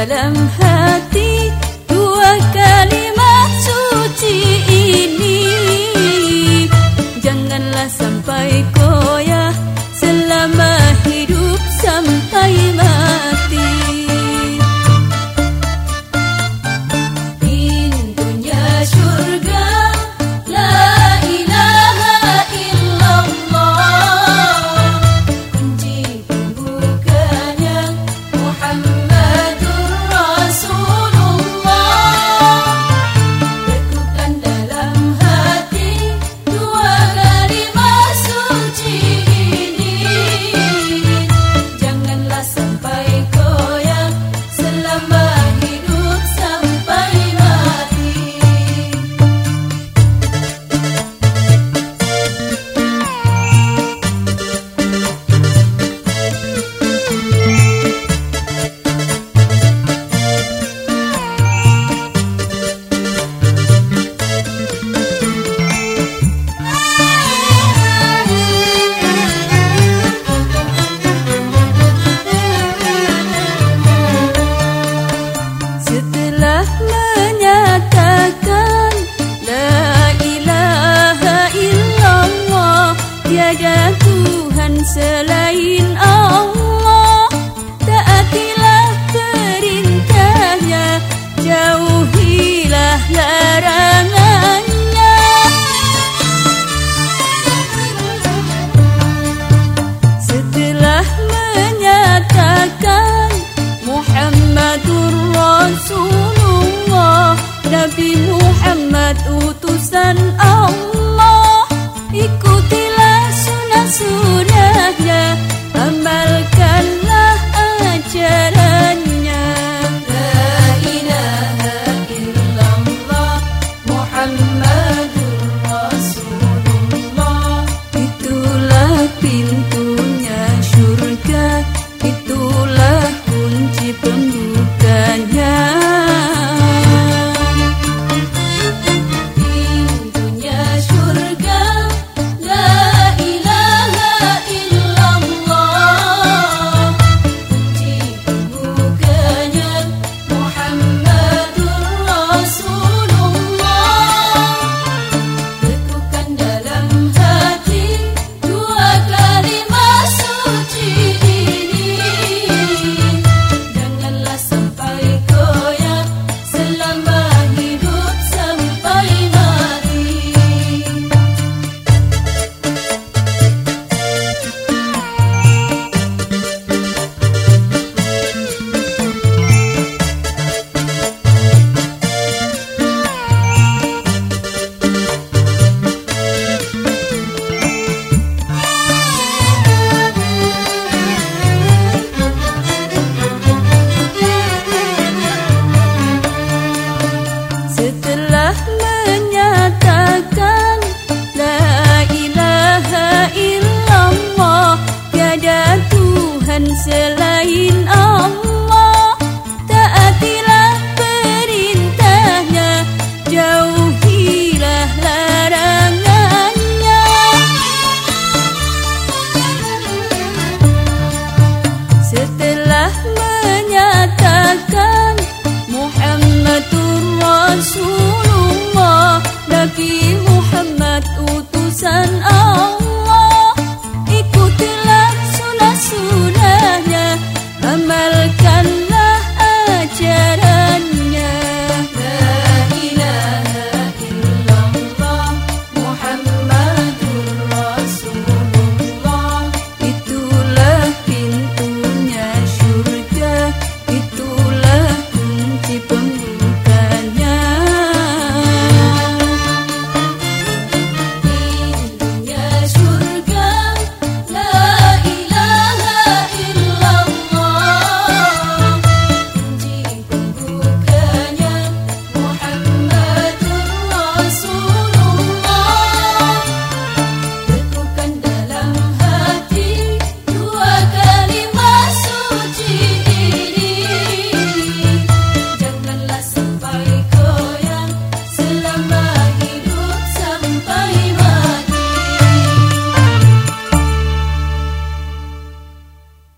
dalam hati dua kalimat suci ini. Janganlah sampai Allah Setelah menyatakan Muhammadur Rasulullah Nabi Muhammad utusan sun